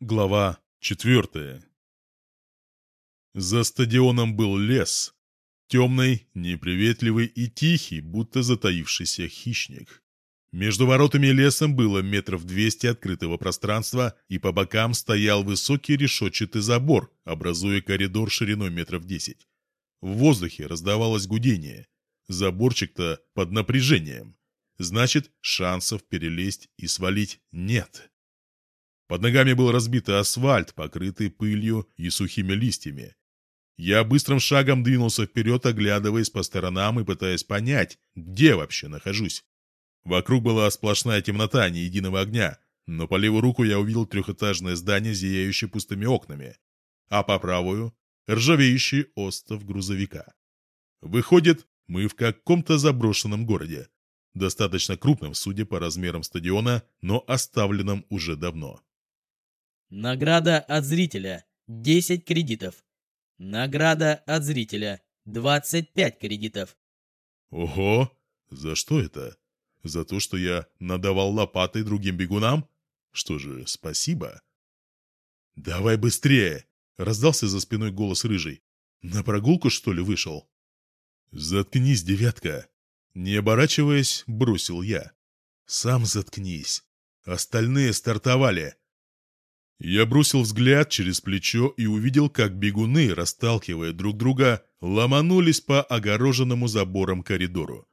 Глава четвертая. За стадионом был лес. Темный, неприветливый и тихий, будто затаившийся хищник. Между воротами лесом было метров двести открытого пространства, и по бокам стоял высокий решетчатый забор, образуя коридор шириной метров десять. В воздухе раздавалось гудение. Заборчик-то под напряжением. Значит, шансов перелезть и свалить нет. Под ногами был разбитый асфальт, покрытый пылью и сухими листьями. Я быстрым шагом двинулся вперед, оглядываясь по сторонам и пытаясь понять, где вообще нахожусь. Вокруг была сплошная темнота, ни единого огня, но по левую руку я увидел трехэтажное здание, зияющее пустыми окнами, а по правую — ржавеющий остов грузовика. Выходит, мы в каком-то заброшенном городе, достаточно крупном, судя по размерам стадиона, но оставленном уже давно. Награда от зрителя – 10 кредитов. Награда от зрителя – 25 кредитов. Ого! За что это? За то, что я надавал лопатой другим бегунам? Что же, спасибо. «Давай быстрее!» — раздался за спиной голос рыжий. «На прогулку, что ли, вышел?» «Заткнись, девятка!» Не оборачиваясь, бросил я. «Сам заткнись. Остальные стартовали. Я бросил взгляд через плечо и увидел, как бегуны, расталкивая друг друга, ломанулись по огороженному забором коридору.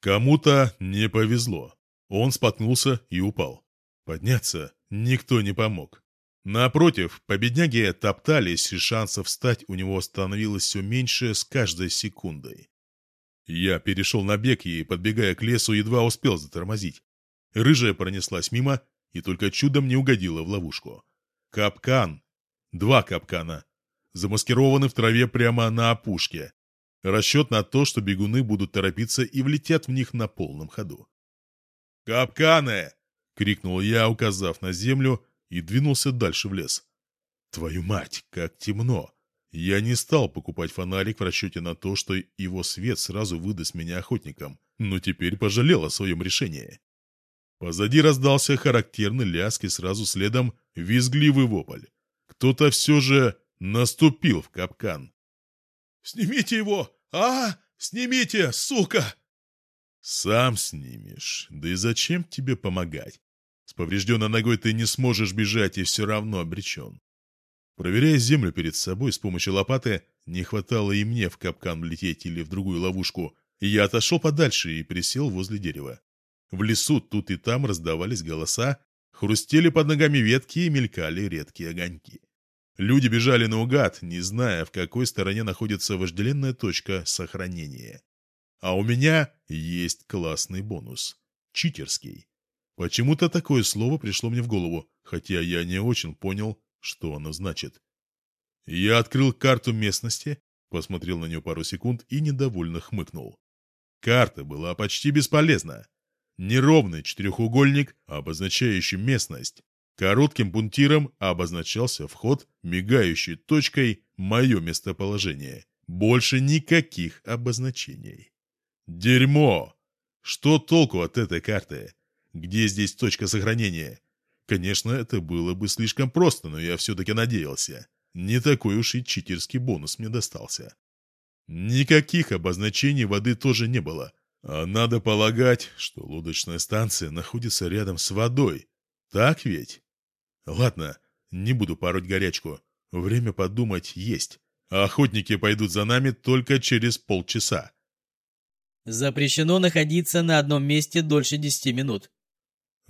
Кому-то не повезло. Он споткнулся и упал. Подняться никто не помог. Напротив, по бедняге топтались, и шансов встать у него становилось все меньше с каждой секундой. Я перешел на бег и, подбегая к лесу, едва успел затормозить. Рыжая пронеслась мимо и только чудом не угодила в ловушку. Капкан. Два капкана. Замаскированы в траве прямо на опушке. Расчет на то, что бегуны будут торопиться и влетят в них на полном ходу. «Капканы!» — крикнул я, указав на землю, и двинулся дальше в лес. «Твою мать, как темно!» Я не стал покупать фонарик в расчете на то, что его свет сразу выдаст меня охотникам, но теперь пожалел о своем решении. Позади раздался характерный ляск и сразу следом визгливый вопль. Кто-то все же наступил в капкан. «Снимите его! А! Снимите, сука!» «Сам снимешь. Да и зачем тебе помогать? С поврежденной ногой ты не сможешь бежать и все равно обречен». Проверяя землю перед собой с помощью лопаты, не хватало и мне в капкан влететь или в другую ловушку, я отошел подальше и присел возле дерева. В лесу тут и там раздавались голоса, хрустели под ногами ветки и мелькали редкие огоньки. Люди бежали наугад, не зная, в какой стороне находится вожделенная точка сохранения. А у меня есть классный бонус. Читерский. Почему-то такое слово пришло мне в голову, хотя я не очень понял, что оно значит. Я открыл карту местности, посмотрел на нее пару секунд и недовольно хмыкнул. Карта была почти бесполезна. Неровный четырехугольник, обозначающий местность. Коротким пунктиром обозначался вход, мигающей точкой мое местоположение. Больше никаких обозначений. Дерьмо! Что толку от этой карты? Где здесь точка сохранения? Конечно, это было бы слишком просто, но я все-таки надеялся. Не такой уж и читерский бонус мне достался. Никаких обозначений воды тоже не было, надо полагать, что лодочная станция находится рядом с водой. Так ведь? Ладно, не буду пороть горячку. Время подумать есть. А охотники пойдут за нами только через полчаса. Запрещено находиться на одном месте дольше десяти минут.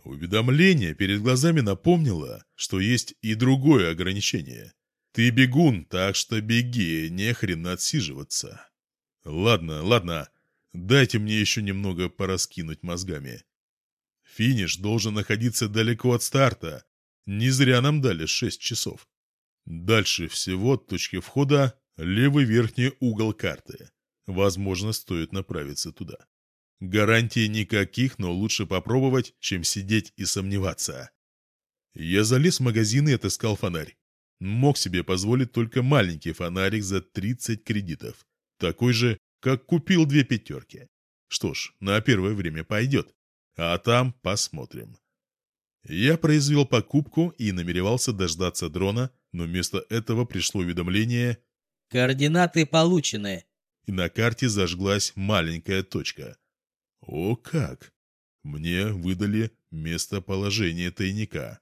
Уведомление перед глазами напомнило, что есть и другое ограничение. Ты бегун, так что беги, не хрен отсиживаться. Ладно, ладно, Дайте мне еще немного пораскинуть мозгами. Финиш должен находиться далеко от старта. Не зря нам дали шесть часов. Дальше всего от точки входа левый верхний угол карты. Возможно, стоит направиться туда. Гарантий никаких, но лучше попробовать, чем сидеть и сомневаться. Я залез в магазин и отыскал фонарь. Мог себе позволить только маленький фонарик за 30 кредитов. Такой же, как купил две пятерки. Что ж, на первое время пойдет, а там посмотрим. Я произвел покупку и намеревался дождаться дрона, но вместо этого пришло уведомление Координаты получены. и на карте зажглась маленькая точка. О как! Мне выдали местоположение тайника.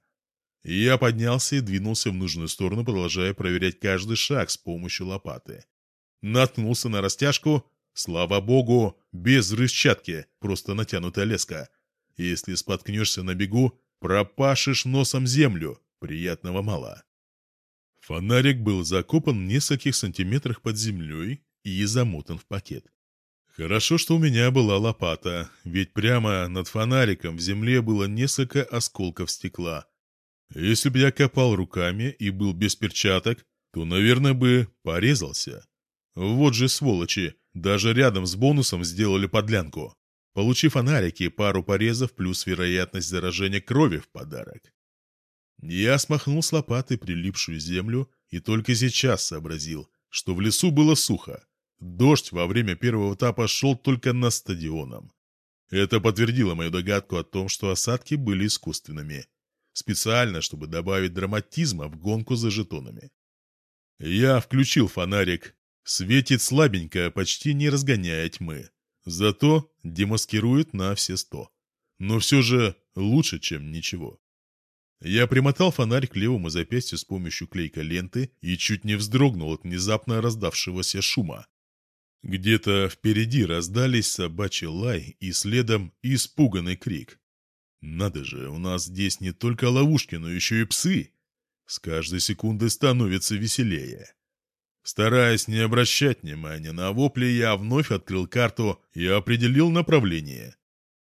Я поднялся и двинулся в нужную сторону, продолжая проверять каждый шаг с помощью лопаты. Наткнулся на растяжку, слава богу, без рычатки, просто натянутая леска. Если споткнешься на бегу, пропашешь носом землю, приятного мало. Фонарик был закопан в нескольких сантиметрах под землей и замотан в пакет. Хорошо, что у меня была лопата, ведь прямо над фонариком в земле было несколько осколков стекла. Если бы я копал руками и был без перчаток, то, наверное, бы порезался. Вот же сволочи, даже рядом с бонусом сделали подлянку. Получив фонарики, пару порезов плюс вероятность заражения крови в подарок. Я смахнул с лопаты прилипшую землю и только сейчас сообразил, что в лесу было сухо. Дождь во время первого этапа шел только на стадионом. Это подтвердило мою догадку о том, что осадки были искусственными. Специально, чтобы добавить драматизма в гонку за жетонами. Я включил фонарик. Светит слабенько, почти не разгоняя тьмы. Зато демаскирует на все сто. Но все же лучше, чем ничего. Я примотал фонарь к левому запястью с помощью клейкой ленты и чуть не вздрогнул от внезапно раздавшегося шума. Где-то впереди раздались собачий лай и следом испуганный крик. «Надо же, у нас здесь не только ловушки, но еще и псы!» С каждой секундой становится веселее. Стараясь не обращать внимания на вопли, я вновь открыл карту и определил направление.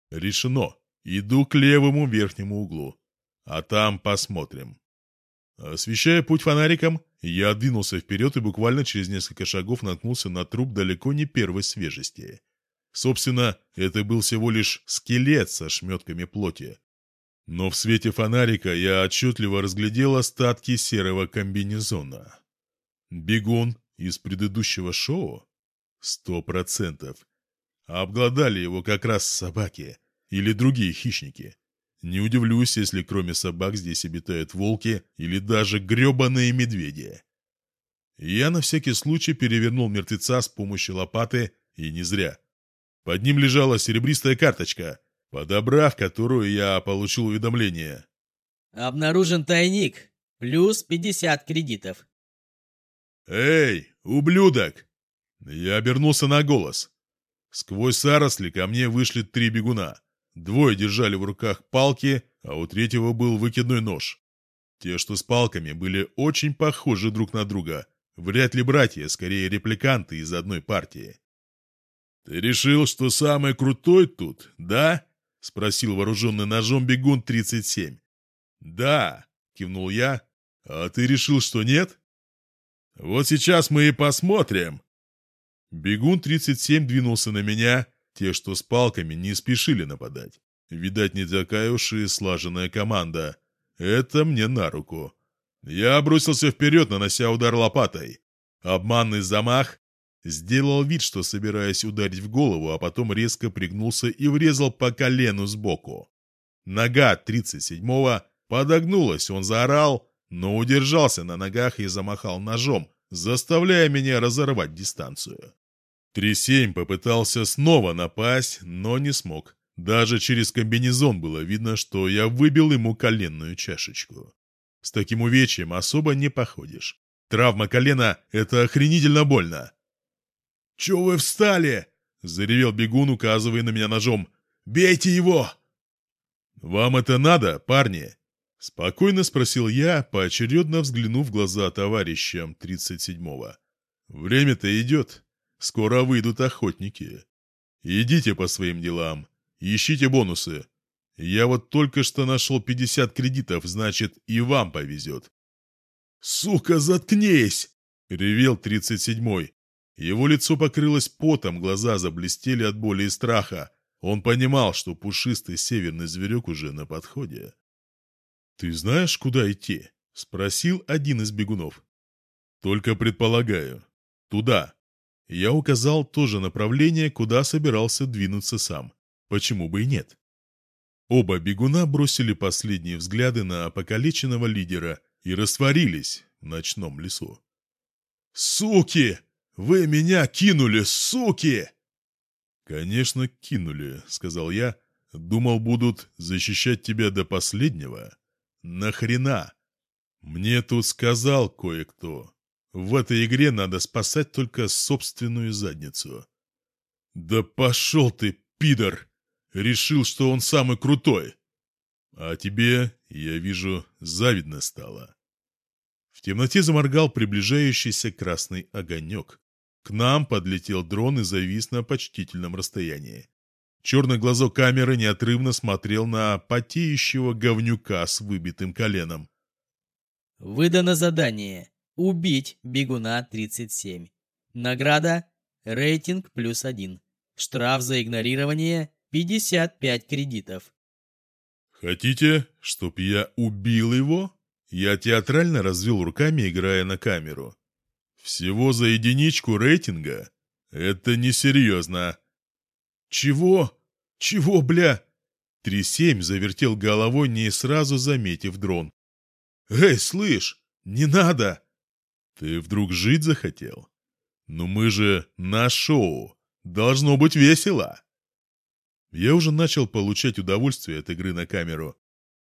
Решено. Иду к левому верхнему углу. А там посмотрим. Освещая путь фонариком, я двинулся вперед и буквально через несколько шагов наткнулся на труп далеко не первой свежести. Собственно, это был всего лишь скелет со шметками плоти. Но в свете фонарика я отчетливо разглядел остатки серого комбинезона. Бегун из предыдущего шоу? Сто процентов. Обглодали его как раз собаки или другие хищники. Не удивлюсь, если кроме собак здесь обитают волки или даже гребаные медведи. Я на всякий случай перевернул мертвеца с помощью лопаты, и не зря. Под ним лежала серебристая карточка, подобрав которую я получил уведомление. Обнаружен тайник. Плюс 50 кредитов. «Эй, ублюдок!» Я обернулся на голос. Сквозь заросли ко мне вышли три бегуна. Двое держали в руках палки, а у третьего был выкидной нож. Те, что с палками, были очень похожи друг на друга. Вряд ли братья, скорее репликанты из одной партии. «Ты решил, что самый крутой тут, да?» — спросил вооруженный ножом бегун 37. «Да», — кивнул я. «А ты решил, что нет?» «Вот сейчас мы и посмотрим». Бегун 37 двинулся на меня, те, что с палками, не спешили нападать. Видать, не такая уж и слаженная команда. Это мне на руку. Я бросился вперед, нанося удар лопатой. Обманный замах. Сделал вид, что собираюсь ударить в голову, а потом резко пригнулся и врезал по колену сбоку. Нога 37-го подогнулась, он заорал, но удержался на ногах и замахал ножом, заставляя меня разорвать дистанцию. Трисейм попытался снова напасть, но не смог. Даже через комбинезон было видно, что я выбил ему коленную чашечку. С таким увечьем особо не походишь. Травма колена — это охренительно больно. «Чё вы встали?» — заревел бегун, указывая на меня ножом. «Бейте его!» «Вам это надо, парни?» — спокойно спросил я, поочередно взглянув в глаза товарищам 37-го. «Время-то идет. Скоро выйдут охотники. Идите по своим делам. Ищите бонусы. Я вот только что нашел 50 кредитов, значит, и вам повезет. «Сука, заткнись!» — ревел 37-й. Его лицо покрылось потом, глаза заблестели от боли и страха. Он понимал, что пушистый северный зверек уже на подходе. «Ты знаешь, куда идти?» — спросил один из бегунов. «Только предполагаю. Туда». Я указал то же направление, куда собирался двинуться сам. Почему бы и нет? Оба бегуна бросили последние взгляды на покалеченного лидера и растворились в ночном лесу. «Суки! Вы меня кинули, суки!» «Конечно, кинули», — сказал я. «Думал, будут защищать тебя до последнего. Нахрена? Мне тут сказал кое-кто. В этой игре надо спасать только собственную задницу». «Да пошел ты, пидор!» Решил, что он самый крутой. А тебе, я вижу, завидно стало. В темноте заморгал приближающийся красный огонек. К нам подлетел дрон и завис на почтительном расстоянии. Черный глазок камеры неотрывно смотрел на потеющего говнюка с выбитым коленом. Выдано задание «Убить бегуна 37». Награда «Рейтинг плюс один». Штраф за игнорирование 55 кредитов. «Хотите, чтоб я убил его?» Я театрально развел руками, играя на камеру. «Всего за единичку рейтинга? Это несерьезно». «Чего? Чего, бля?» Три-семь завертел головой, не сразу заметив дрон. «Эй, слышь, не надо!» «Ты вдруг жить захотел? Ну мы же на шоу. Должно быть весело!» Я уже начал получать удовольствие от игры на камеру.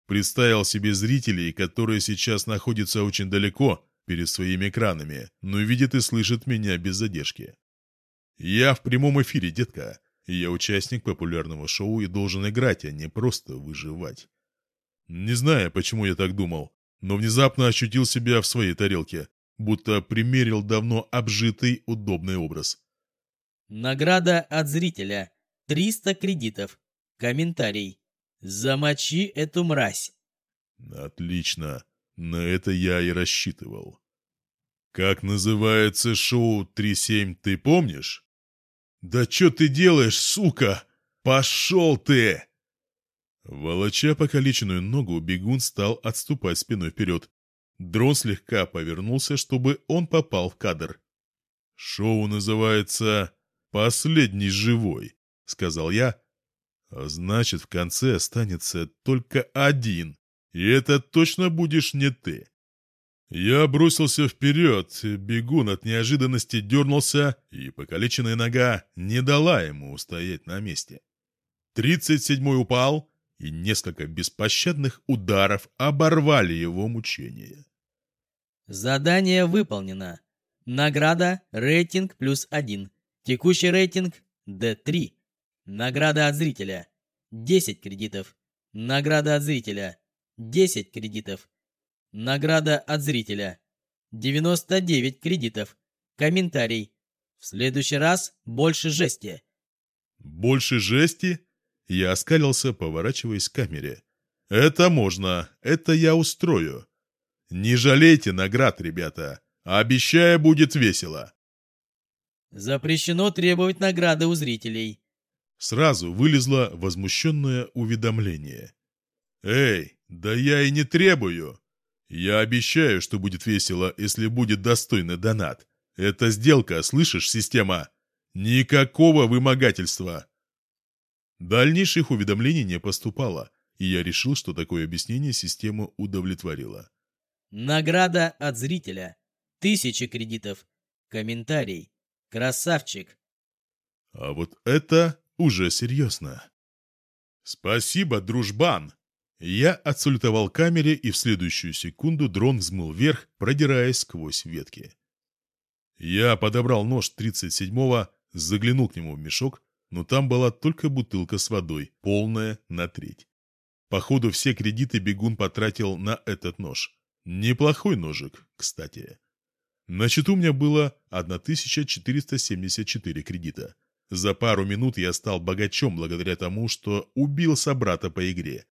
Представил себе зрителей, которые сейчас находятся очень далеко перед своими экранами, но видят и слышат меня без задержки. Я в прямом эфире, детка. Я участник популярного шоу и должен играть, а не просто выживать. Не знаю, почему я так думал, но внезапно ощутил себя в своей тарелке, будто примерил давно обжитый удобный образ. Награда от зрителя 300 кредитов. Комментарий. Замочи эту мразь. Отлично. На это я и рассчитывал. Как называется шоу 3.7, ты помнишь? Да что ты делаешь, сука? Пошел ты! Волоча покалеченную ногу, бегун стал отступать спиной вперед. Дрон слегка повернулся, чтобы он попал в кадр. Шоу называется «Последний живой» сказал я. А значит, в конце останется только один, и это точно будешь не ты. Я бросился вперед, бегун от неожиданности дернулся, и покалеченная нога не дала ему устоять на месте. Тридцать седьмой упал, и несколько беспощадных ударов оборвали его мучения. Задание выполнено. Награда рейтинг плюс один. Текущий рейтинг D3. Награда от зрителя. 10 кредитов. Награда от зрителя. 10 кредитов. Награда от зрителя. 99 кредитов. Комментарий. В следующий раз больше жести. Больше жести? Я оскалился, поворачиваясь к камере. Это можно, это я устрою. Не жалейте наград, ребята. Обещаю, будет весело. Запрещено требовать награды у зрителей. Сразу вылезло возмущенное уведомление. «Эй, да я и не требую! Я обещаю, что будет весело, если будет достойный донат. Это сделка, слышишь, система? Никакого вымогательства!» Дальнейших уведомлений не поступало, и я решил, что такое объяснение систему удовлетворило. Награда от зрителя. Тысячи кредитов. Комментарий. Красавчик. А вот это уже серьезно. «Спасибо, дружбан!» Я отсультовал камере, и в следующую секунду дрон взмыл вверх, продираясь сквозь ветки. Я подобрал нож 37-го, заглянул к нему в мешок, но там была только бутылка с водой, полная на треть. Походу, все кредиты бегун потратил на этот нож. Неплохой ножик, кстати. На счету у меня было 1474 кредита. За пару минут я стал богачом благодаря тому, что убил собрата по игре.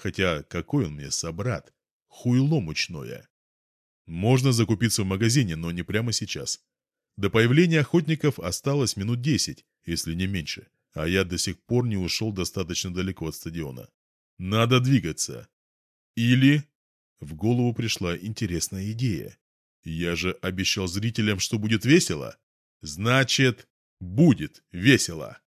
Хотя какой он мне собрат? Хуйло мучное. Можно закупиться в магазине, но не прямо сейчас. До появления охотников осталось минут десять, если не меньше, а я до сих пор не ушел достаточно далеко от стадиона. Надо двигаться. Или... В голову пришла интересная идея. Я же обещал зрителям, что будет весело. Значит, Будет весело.